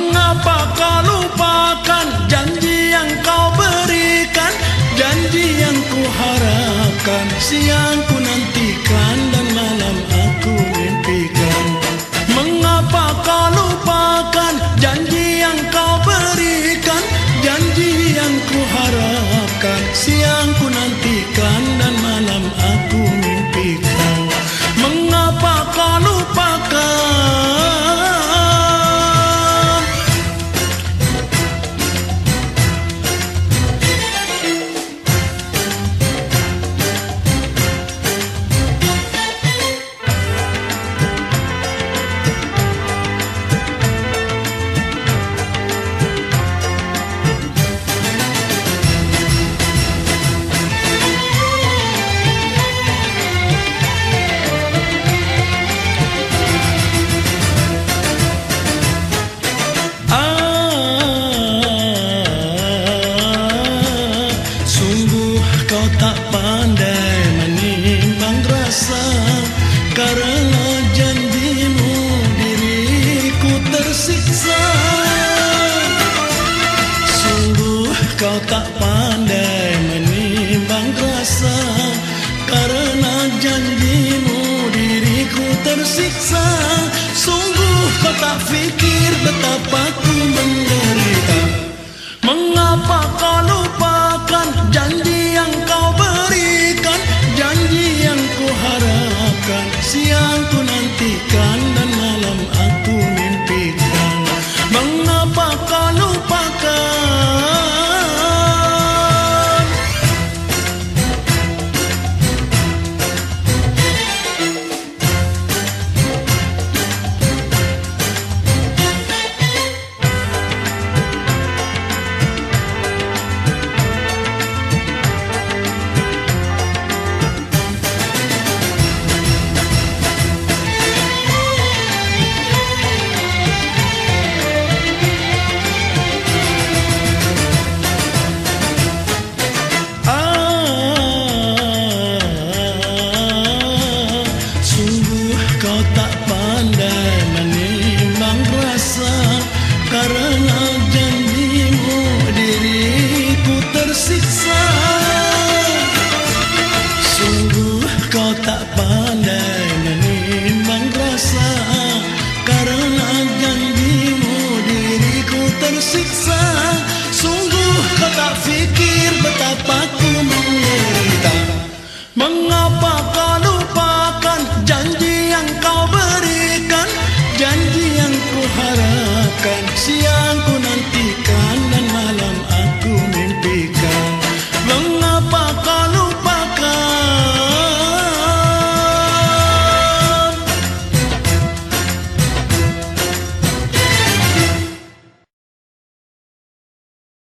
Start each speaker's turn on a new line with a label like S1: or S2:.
S1: Mengapa kau lupakan janji yang kau berikan? Janji yang ku harapkan Siang ku kau tak pandai menimbang rasa. Karena janjimu diriku tersiksa. Sungguh kau tak fikir betapa ku menderita. Mengapa kau lupakan janji yang kau berikan? Janji yang ku harapkan. Siang ku kau tak pandai menimbang rasa Karena janjimu diriku tersiksa. Sungguh kau tak pandai menimbang rasa Karena janjimu diriku tersiksa. Sungguh kau tak fikir betapa ku menderita. Mengapa